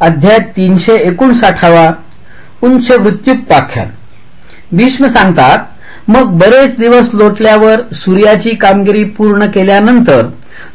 अध्याय तीनशे एकोणसाठावा उंच मृत्यूपाख्यान. भीष्म सांगतात मग बरेच दिवस लोटल्यावर सूर्याची कामगिरी पूर्ण केल्यानंतर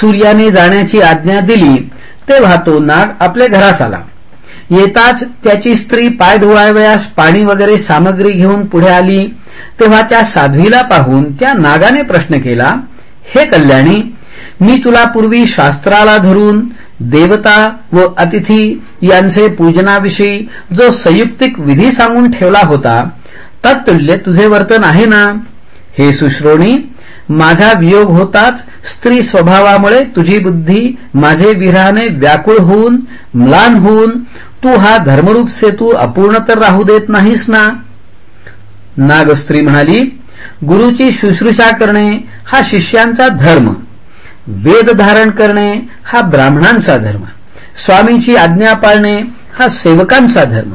सूर्याने जाण्याची आज्ञा दिली तेव्हा तो नाग आपल्या घरास आला. येताच त्याची स्त्री पाय धुवावयास पाणी वगैरे सामग्री घेऊन पुढे आली तेव्हा त्या साध्वीला पाहून त्या नागाने प्रश्न केला हे कल्याणी मी तुला पूर्वी शास्त्राला धरून देवता व अतिथी यांचे पूजनाविषयी जो संयुक्तिक विधी सांगून ठेवला होता तत्तुल्य तुझे वर्तन आहे ना? हे सुश्रोणी माझा वियोग होताच स्त्री स्वभावामुळे तुझी बुद्धी माझे विरहाने व्याकुळ होऊन म्लान होऊन तू हा धर्मरूप सेतू अपूर्ण तर राहू देत नाहीस ना? नागस्त्री म्हणाली गुरुची शुश्रूषा करणे हा शिष्यांचा धर्म. वेद धारण करणे हा ब्राह्मणांचा धर्म. स्वामीची आज्ञा पाळणे हा सेवकांचा धर्म.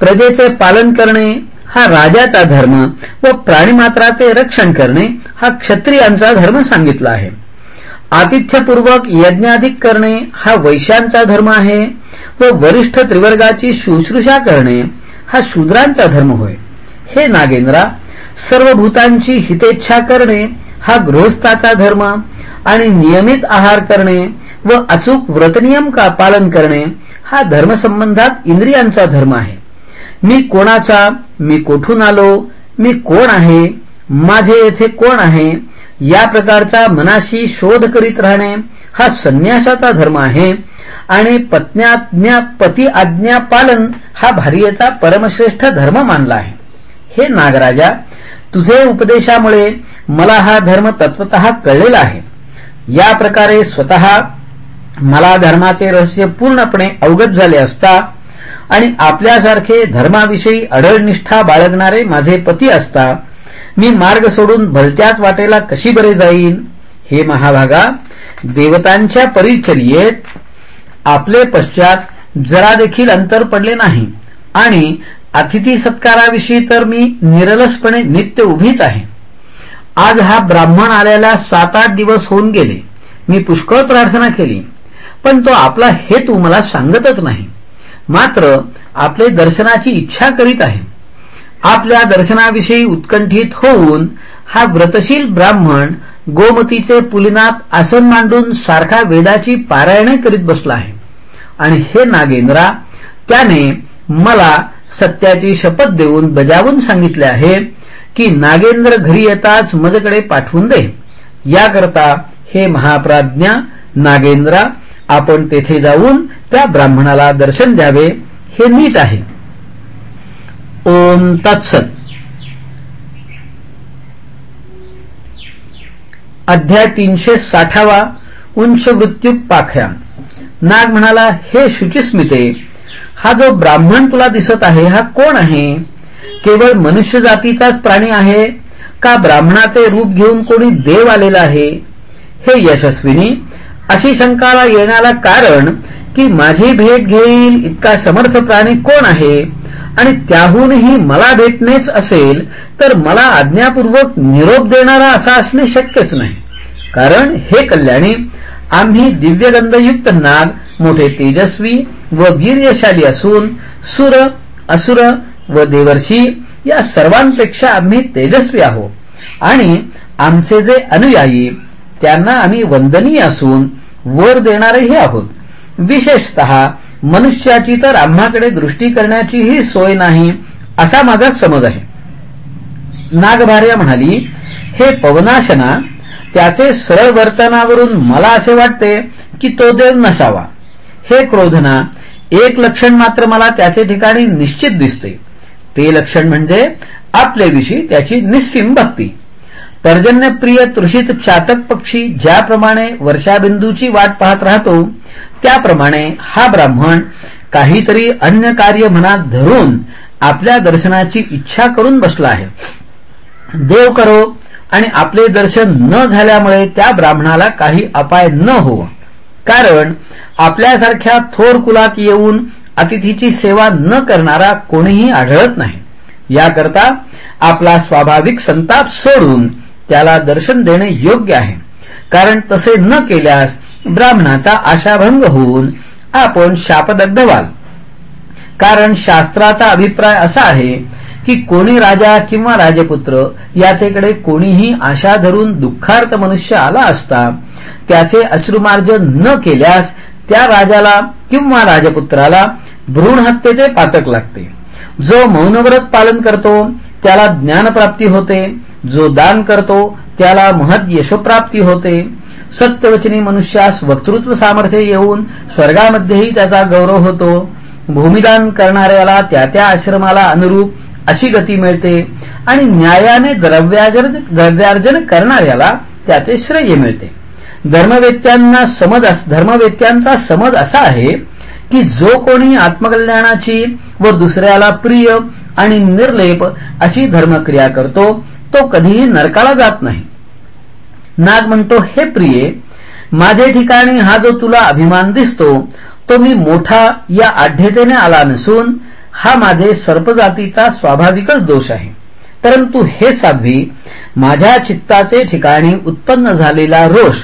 प्रजेचे पालन करणे हा राजाचा धर्म व प्राणीमात्राचे रक्षण करणे हा क्षत्रियांचा धर्म सांगितला आहे. आतिथ्यपूर्वक यज्ञाधिक करणे हा वैश्यांचा धर्म आहे व वरिष्ठ त्रिवर्गाची शुश्रूषा करणे हा शूद्रांचा धर्म होय. हे नागेंद्रा सर्व भूतांची हितेच्छा करणे हा गृहस्थाचा धर्म आणि नियमित आहार करणे व अचूक व्रतनियम का पालन करणे हा धर्मसंबंधात इंद्रियांचा धर्म आहे. मी कोणाचा मी कोठून आलो मी कोण आहे माझे येथे कोण आहे या प्रकारचा मनाशी शोध करीत राहणे हा संन्यासाचा धर्म आहे. आणि पत्न्याज्ञा पती आज्ञा पालन हा भार्येचा परमश्रेष्ठ धर्म मानला आहे. हे नागराजा तुझे उपदेशामुळे मला हा धर्म तत्वत कळलेला आहे. या प्रकारे स्वतः मला धर्माचे रहस्य पूर्णपणे अवगत झाले असता आणि आपल्यासारखे धर्माविषयी अढळनिष्ठा बाळगणारे माझे पती असता मी मार्ग सोडून भलत्याच वाटेला कशी बरे जाईन? हे महाभागा देवतांच्या परिचर्येत आपले पश्चात जरा देखील अंतर पडले नाही आणि अतिथी सत्काराविषयी तर मी निरलसपणे नित्य उभीच आहे. आज हा ब्राह्मण आल्याला सात आठ दिवस होऊन गेले. मी पुष्कळ प्रार्थना केली. पण तो आपला हेतू मला सांगतच नाही. मात्र आपले दर्शनाची इच्छा करीत आहे. आपल्या दर्शनाविषयी उत्कंठित होऊन हा व्रतशील ब्राह्मण गोमतीचे पुलिनात आसन मांडून सारखा वेदाची पारायणे करीत बसला आहे. आणि हे नागेंद्रा त्याने मला सत्याची शपथ देऊन बजावून सांगितले आहे की नागेंद्र घरी येताच मजकडे पाठवून दे. याकरता हे महाप्राज्ञा नागेंद्रा आपण तेथे जाऊन त्या ब्राह्मणाला दर्शन द्यावे. हे नीट आहे. ओम तत्सत. अध्याय तीनशे साठावा उंच मृत्यू पाख्या नाग म्हणाला हे शुचिस्मिते हा जो ब्राह्मण तुला दिसत आहे हा कोण आहे? केवळ मनुष्य जातीचाच प्राणी आहे? का ब्राह्मणाचे रूप घेऊन कोणी देव आलेला आहे? हे यशस्विनी अशी शंकाला येण्याला कारण की माझी भेट घेईल इतका समर्थ प्राणी कोण आहे? आणि त्याहूनही मला भेटणेच असेल तर मला आज्ञापूर्वक निरोप देणारा असा असणे शक्यच नाही. कारण हे कल्याणी आम्ही दिव्यगंधयुक्त नाग मोठे तेजस्वी व वीर्यशाली असून सुर असुर व देवर्षी या सर्वांपेक्षा आम्ही तेजस्वी आहोत. आणि आमचे जे अनुयायी त्यांना आम्ही वंदनीय असून वर देणारेही आहोत. विशेषत मनुष्याची तर आम्हाकडे दृष्टी करण्याचीही सोय नाही असा माझा समज आहे. नागभार्या म्हणाली हे पवनाशना त्याचे सरळ वर्तनावरून मला असे वाटते की तो देव नसावा. हे क्रोधना एक लक्षण मात्र मला त्याचे ठिकाणी निश्चित दिसते. ते लक्षण म्हणजे आपल्याविषयी त्याची निस्सीम भक्ती. पर्जन्यप्रिय तृषित चातक पक्षी ज्याप्रमाणे वर्षाबिंदूची वाट पाहत राहतो त्याप्रमाणे हा ब्राह्मण काहीतरी अन्य कार्य मनात धरून आपल्या दर्शनाची इच्छा करून बसला आहे. देव करो आणि आपले दर्शन न झाल्यामुळे त्या ब्राह्मणाला काही अपाय न हो कारण आपल्यासारख्या थोर कुलात येऊन अतिथीची सेवा न करणारा कोणीही आढळत नाही. याकरता आपला स्वाभाविक संताप सोडून त्याला दर्शन देणे योग्य आहे. कारण तसे न केल्यास ब्राह्मणाचा आशाभंग होऊन आपण शापदग्ध व्हाल. कारण शास्त्राचा अभिप्राय असा आहे की कोणी राजा किंवा राजपुत्र याचेकडे कोणीही आशा धरून दुःखार्थ मनुष्य आला असता त्याचे अश्रुमार्जन न केल्यास त्या राजाला किंवा राजपुत्राला भ्रूण हत्येचे पातक लागते. जो मौनव्रत पालन करतो त्याला ज्ञानप्राप्ती होते. जो दान करतो त्याला महद यशोप्राप्ती होते. सत्यवचनी मनुष्यास वक्तृत्व सामर्थ्य येऊन स्वर्गामध्येही त्याचा गौरव होतो. भूमिदान करणाऱ्याला त्या त्या आश्रमाला अनुरूप अशी गती मिळते आणि न्यायाने द्रव्यार्जन द्रव्यार्जन करणाऱ्याला त्याचे श्रेय मिळते. धर्मवेत्यांना समज धर्मवेत्यांचा समज असा आहे की जो कोणी आत्मकल्याणाची व दुसऱ्याला प्रिय आणि निर्लेप अशी धर्मक्रिया करतो तो कधीही नरकाला जात नाही. नाग म्हणतो हे प्रिये माझे ठिकाणी हा जो तुला अभिमान दिसतो तो मी मोठा या आढ्यतेने आला नसून हा माझे सर्पजातीचा स्वाभाविकच दोष आहे. परंतु हे साध्वी माझ्या चित्ताचे ठिकाणी उत्पन्न झालेला रोष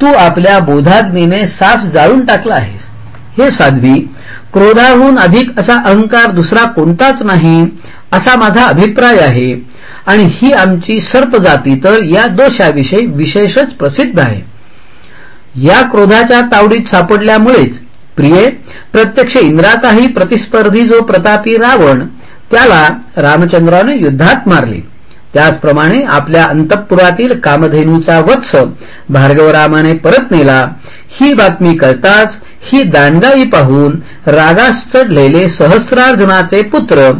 तू आपल्या बोधाग्नीने साफ जाळून टाकला आहेस. हे साध्वी क्रोधाहून अधिक असा अहंकार दुसरा कोणताच नाही असा माझा अभिप्राय आहे. आणि ही आमची सर्प जाती तर या दोषाविषयी विशेषच प्रसिद्ध आहे. या क्रोधाच्या तावडीत सापडल्यामुळेच प्रिये प्रत्यक्ष इंद्राचाही प्रतिस्पर्धी जो प्रतापी रावण त्याला रामचंद्राने युद्धात मारले. त्याचप्रमाणे आपल्या अंतपुरातील कामधेनूचा वत्स भार्गवरामाने परत नेला. ही बातमी कळताच ही दांडाई पाहून रागास चढलेले सहस्रार्जुनाचे पुत्र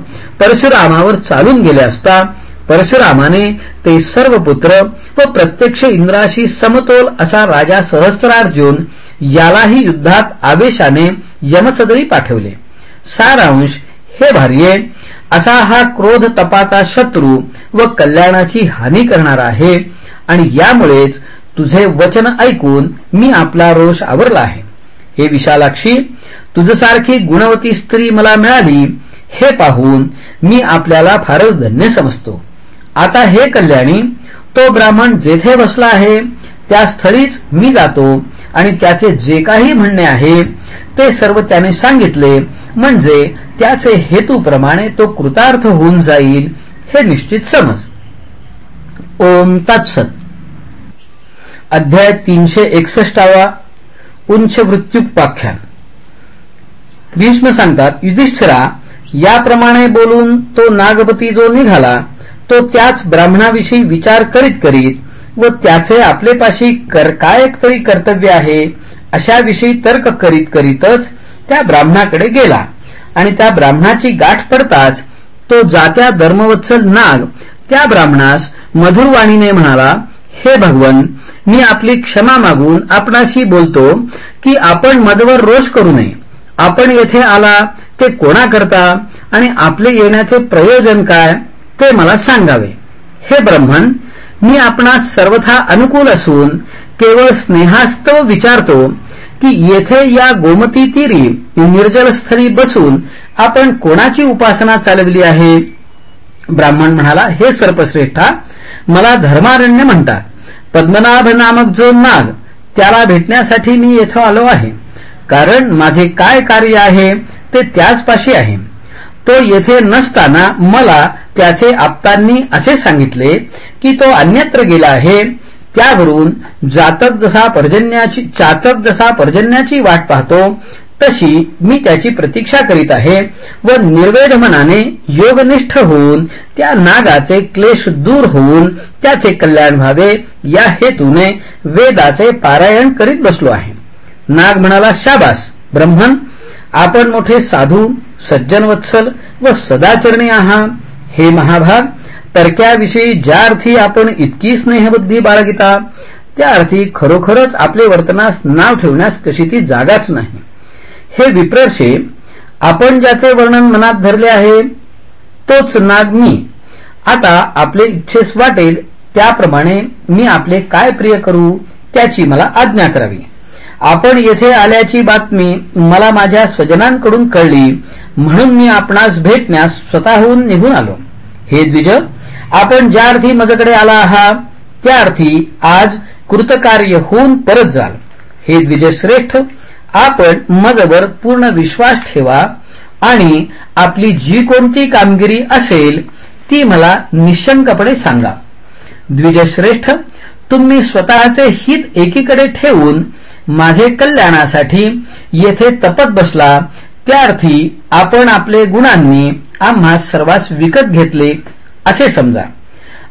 परशुरामावर चालून गेले असता परशुरामाने ते सर्व पुत्र व प्रत्यक्ष इंद्राशी समतोल असा राजा सहस्रार्जुन यालाही युद्धात आवेशाने यमसदरी पाठवले. सारांश हे भार्ये असा हा क्रोध तपाचा शत्रू व कल्याणाची हानी करणारा आहे. आणि यामुळेच तुझे वचन ऐकून मी आपला रोष आवरला आहे. हे विशालाक्षी तुझसारखी गुणवती स्त्री मला मिळाली हे पाहून मी आपल्याला फारच धन्य समजतो. आता हे कल्याणी तो ब्राह्मण जेथे बसला आहे त्या स्थळीच मी जातो आणि त्याचे जे काही म्हणणे आहे ते सर्व त्याने सांगितले. म्हणजे त्याचे हेतूप्रमाणे तो कृतार्थ होऊन जाईल हे निश्चित समज. ओम तत्सत. अध्याय तीनशे एकसष्टावा उंच मृत्युपाख्यान. भीष्म सांगतात युधिष्ठिरा याप्रमाणे बोलून तो नागपती जो निघाला तो त्याच ब्राह्मणाविषयी विचार करीत करीत व त्याचे आपलेपाशी कर काय तरी कर्तव्य आहे अशाविषयी तर्क करीत करीतच त्या ब्राह्मणाकडे गेला. आणि त्या ब्राह्मणाची गाठ पडताच तो जात्या धर्मवत्सल नाग त्या ब्राह्मणास मधुरवाणीने म्हणाला हे भगवन मी आपली क्षमा मागून आपणाशी बोलतो की आपण मदवर रोष करू नये. आपण येथे आला ते कोणाकरता आणि आपले येण्याचे प्रयोजन काय ते मला सांगावे. हे ब्रह्मन मी आपणास सर्वथा अनुकूल असून केवळ स्नेहास्तव विचारतो की येथे या गोमती तीरी निर्जलस्थळी बसून आपण कोणाची उपासना चालविली आहे? ब्राह्मण म्हणाला हे सर्पश्रेष्ठा मला धर्मारण्य म्हणतात. पद्मनाभ नामक जो नाग त्याला भेटण्यासाठी मी येथे आलो आहे. कारण माझे काय कार्य आहे ते त्याचपाशी आहे. तो येथे नसताना मला त्याचे आप्तांनी असे सांगितले की तो अन्यत्र गेला आहे त्यावरून जातक जसा पर्जन्याची चातक जसा पर्जन्याची वाट पाहतो तशी मी त्याची प्रतीक्षा करीत आहे व निर्वेद मनाने योगनिष्ठ होऊन त्या नागाचे क्लेश दूर होऊन त्याचे कल्याण व्हावे या हेतूने वेदाचे पारायण करीत बसलो आहे. नाग म्हणाला शाबास ब्रह्मन! आपण मोठे साधू सज्जन वत्सल व सदाचरणी आहात. हे महाभाग तरक्याविषयी ज्या अर्थी आपण इतकी स्नेहबुद्धी बाळगिता त्या अर्थी खरोखरच आपले वर्तनास नाव ठेवण्यास कशी ती जागाच नाही. हे विप्रर्षे आपण ज्याचे वर्णन मनात धरले आहे तोच नाग मी. आता आपले इच्छेस वाटेल त्याप्रमाणे मी आपले काय प्रिय करू त्याची मला आज्ञा करावी. आपण येथे आल्याची बातमी मला माझ्या स्वजनांकडून कळली. म्हणून मी आपणास भेटण्यास स्वतःहून निघून आलो. हे द्विज आपण ज्या अर्थी मजकडे आला आहात त्या अर्थी आज कृतकार्य होऊन परत जाल. हे द्विजश्रेष्ठ आपण मजवर पूर्ण विश्वास ठेवा आणि आपली जी कोणती कामगिरी असेल ती मला निशंकपणे सांगा. द्विजश्रेष्ठ तुम्ही स्वतःचे हित एकीकडे ठेवून माझे कल्याणासाठी येथे तपत बसला त्या अर्थी आपण आपले गुणांनी आम्हा सर्वांस विकत घेतले असे समजा.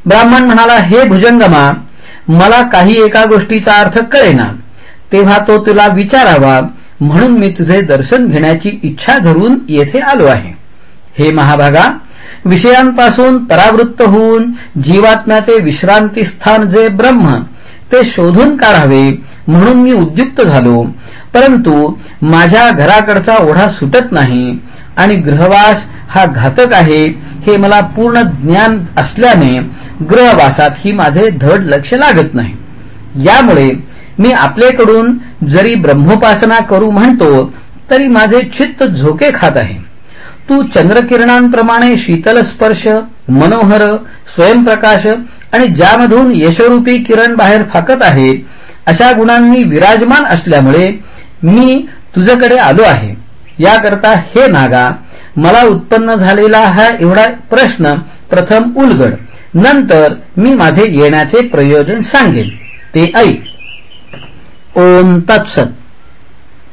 ब्राह्मण म्हणाला हे भुजंगमा मला काही एका गोष्टीचा अर्थ कळेना. तेव्हा तो तुला विचारावा म्हणून मी तुझे दर्शन घेण्याची इच्छा धरून येथे आलो आहे. हे महाभागा विषयांपासून परावृत्त होऊन जीवात्म्याचे विश्रांतीस्थान जे ब्रह्म ते शोधून काढावे म्हणून मी उद्युक्त झालो. परंतु माझ्या घराकडचा ओढा सुटत नाही आणि ग्रहवास हा घातक आहे हे मला पूर्ण ज्ञान असल्याने ग्रहवासात ही माझे धड लक्ष लागत नाही. यामुळे मी आपलेकडून जरी ब्रह्मोपासना करू म्हणतो तरी माझे चित्त झोके खात आहे. तू चंद्रकिरणांप्रमाणे शीतल स्पर्श मनोहर स्वयंप्रकाश आणि ज्यामधून यशोरूपी किरण बाहेर फाकत आहे अशा गुणांनी विराजमान असल्यामुळे मी तुझ्याकडे आलो आहे. याकरता हे नागा मला उत्पन्न झालेला हा एवढा प्रश्न प्रथम उलगड. नंतर मी माझे येण्याचे प्रयोजन सांगेन. ते ऐक. ओम तत्सत.